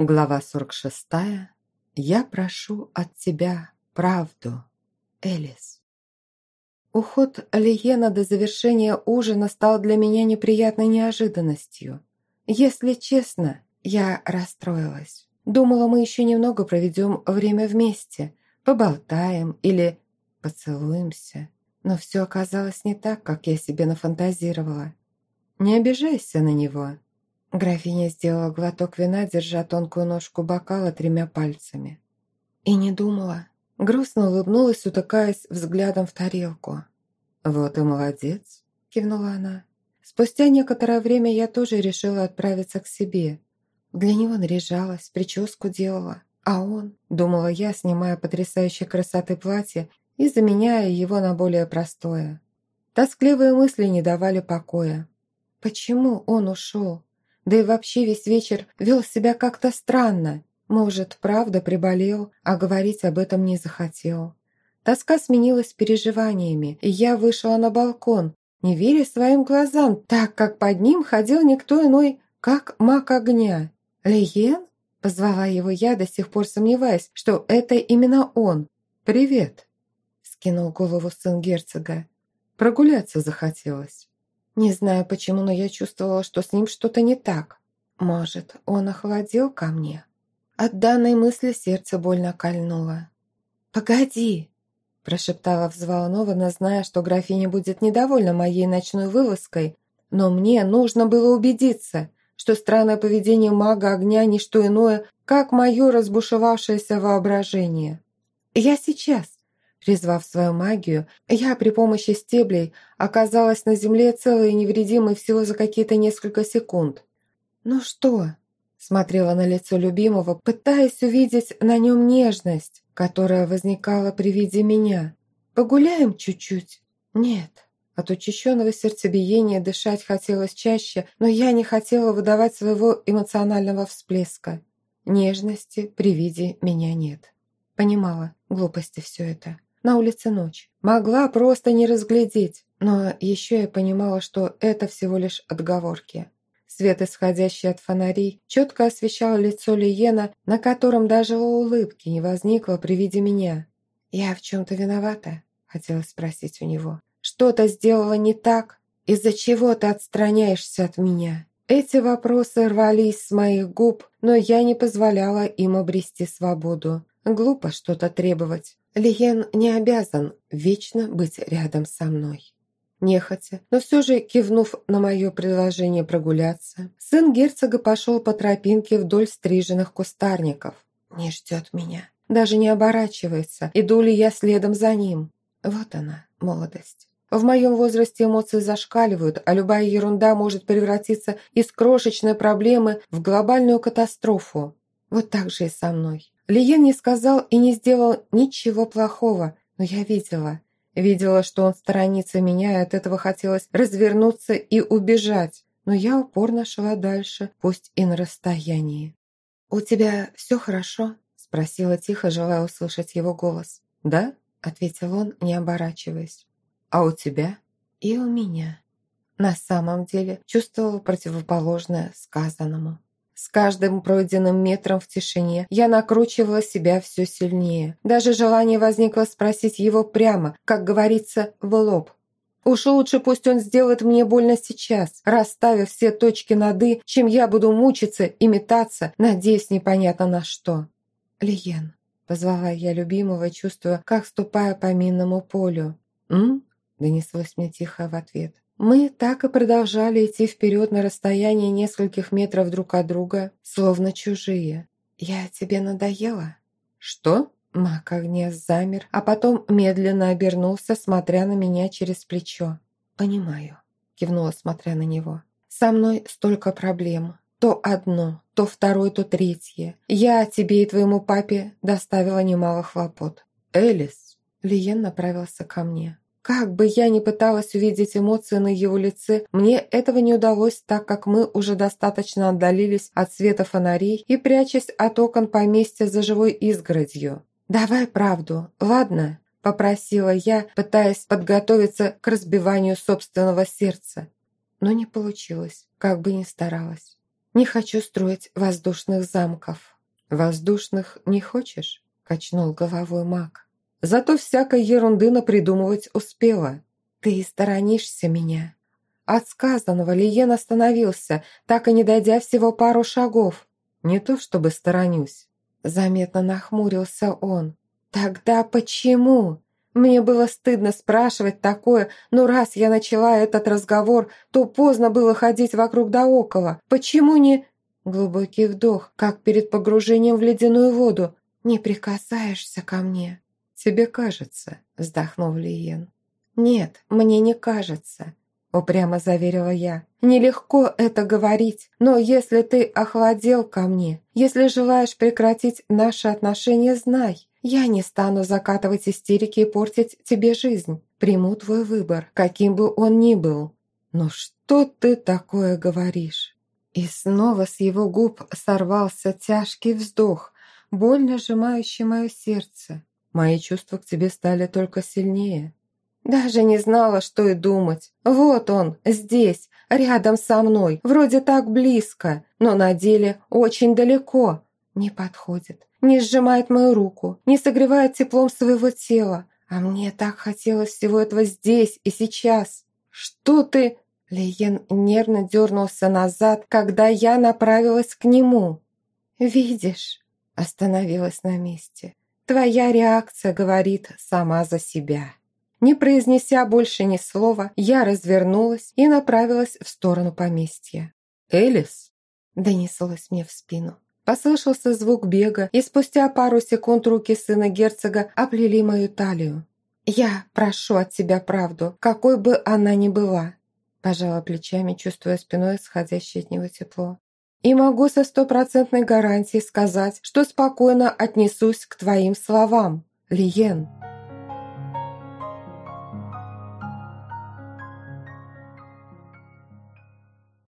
Глава 46. Я прошу от тебя правду. Элис. Уход Лиена до завершения ужина стал для меня неприятной неожиданностью. Если честно, я расстроилась. Думала, мы еще немного проведем время вместе, поболтаем или поцелуемся. Но все оказалось не так, как я себе нафантазировала. Не обижайся на него, Графиня сделала глоток вина, держа тонкую ножку бокала тремя пальцами. И не думала. Грустно улыбнулась, утыкаясь взглядом в тарелку. «Вот и молодец», – кивнула она. Спустя некоторое время я тоже решила отправиться к себе. Для него наряжалась, прическу делала. А он, думала я, снимая потрясающей красоты платье и заменяя его на более простое. Тоскливые мысли не давали покоя. Почему он ушел? Да и вообще весь вечер вел себя как-то странно. Может, правда приболел, а говорить об этом не захотел. Тоска сменилась переживаниями, и я вышла на балкон, не веря своим глазам, так как под ним ходил никто иной, как маг огня. «Лиен?» – позвала его я, до сих пор сомневаясь, что это именно он. «Привет!» – скинул голову сын герцога. «Прогуляться захотелось». Не знаю почему, но я чувствовала, что с ним что-то не так. Может, он охладел ко мне? От данной мысли сердце больно кольнуло. «Погоди!» – прошептала взволнованно, зная, что графиня будет недовольна моей ночной вылазкой, но мне нужно было убедиться, что странное поведение мага огня – не что иное, как мое разбушевавшееся воображение. «Я сейчас!» Призвав свою магию, я при помощи стеблей оказалась на земле целой и невредимой всего за какие-то несколько секунд. «Ну что?» – смотрела на лицо любимого, пытаясь увидеть на нем нежность, которая возникала при виде меня. «Погуляем чуть-чуть?» «Нет». От учащенного сердцебиения дышать хотелось чаще, но я не хотела выдавать своего эмоционального всплеска. Нежности при виде меня нет. Понимала, глупости все это. На улице ночь. Могла просто не разглядеть. Но еще я понимала, что это всего лишь отговорки. Свет, исходящий от фонарей, четко освещал лицо Лиена, на котором даже улыбки не возникло при виде меня. «Я в чем-то виновата?» – хотела спросить у него. «Что-то сделала не так? Из-за чего ты отстраняешься от меня?» Эти вопросы рвались с моих губ, но я не позволяла им обрести свободу. Глупо что-то требовать. Лиен не обязан вечно быть рядом со мной. Нехотя, но все же кивнув на мое предложение прогуляться, сын герцога пошел по тропинке вдоль стриженных кустарников. Не ждет меня, даже не оборачивается, иду ли я следом за ним. Вот она, молодость. В моем возрасте эмоции зашкаливают, а любая ерунда может превратиться из крошечной проблемы в глобальную катастрофу. Вот так же и со мной. Лиен не сказал и не сделал ничего плохого, но я видела. Видела, что он сторонится меня, и от этого хотелось развернуться и убежать. Но я упорно шла дальше, пусть и на расстоянии. «У тебя все хорошо?» – спросила тихо, желая услышать его голос. «Да?» – ответил он, не оборачиваясь. «А у тебя?» «И у меня». На самом деле чувствовала противоположное сказанному. С каждым пройденным метром в тишине я накручивала себя все сильнее. Даже желание возникло спросить его прямо, как говорится, в лоб. Уж лучше пусть он сделает мне больно сейчас, расставив все точки над «и», чем я буду мучиться и метаться, надеясь непонятно на что. «Лиен», — позвала я любимого, чувствуя, как ступаю по минному полю. «М?» — донеслось мне тихо в ответ. Мы так и продолжали идти вперед на расстоянии нескольких метров друг от друга, словно чужие. «Я тебе надоела?» «Что?» Мак огня замер, а потом медленно обернулся, смотря на меня через плечо. «Понимаю», – кивнула, смотря на него. «Со мной столько проблем. То одно, то второе, то третье. Я тебе и твоему папе доставила немало хлопот». «Элис!» Лиен направился ко мне. Как бы я ни пыталась увидеть эмоции на его лице, мне этого не удалось, так как мы уже достаточно отдалились от света фонарей и прячась от окон поместья за живой изгородью. «Давай правду, ладно?» – попросила я, пытаясь подготовиться к разбиванию собственного сердца. Но не получилось, как бы ни старалась. Не хочу строить воздушных замков». «Воздушных не хочешь?» – качнул головой маг. «Зато всякой ерунды напридумывать успела. Ты сторонишься меня». От сказанного Лиен остановился, так и не дойдя всего пару шагов. «Не то чтобы сторонюсь». Заметно нахмурился он. «Тогда почему?» Мне было стыдно спрашивать такое, но раз я начала этот разговор, то поздно было ходить вокруг да около. Почему не... Глубокий вдох, как перед погружением в ледяную воду. «Не прикасаешься ко мне». «Тебе кажется», — вздохнул Лиен. «Нет, мне не кажется», — упрямо заверила я. «Нелегко это говорить, но если ты охладел ко мне, если желаешь прекратить наши отношения, знай, я не стану закатывать истерики и портить тебе жизнь. Приму твой выбор, каким бы он ни был. Но что ты такое говоришь?» И снова с его губ сорвался тяжкий вздох, больно сжимающий мое сердце. Мои чувства к тебе стали только сильнее. Даже не знала, что и думать. Вот он, здесь, рядом со мной, вроде так близко, но на деле очень далеко. Не подходит, не сжимает мою руку, не согревает теплом своего тела. А мне так хотелось всего этого здесь и сейчас. Что ты... Лиен нервно дернулся назад, когда я направилась к нему. «Видишь?» – остановилась на месте. «Твоя реакция говорит сама за себя». Не произнеся больше ни слова, я развернулась и направилась в сторону поместья. «Элис?» – донеслось мне в спину. Послышался звук бега, и спустя пару секунд руки сына герцога оплели мою талию. «Я прошу от тебя правду, какой бы она ни была. Пожала плечами, чувствуя спиной исходящее от него тепло. «И могу со стопроцентной гарантией сказать, что спокойно отнесусь к твоим словам, Лиен».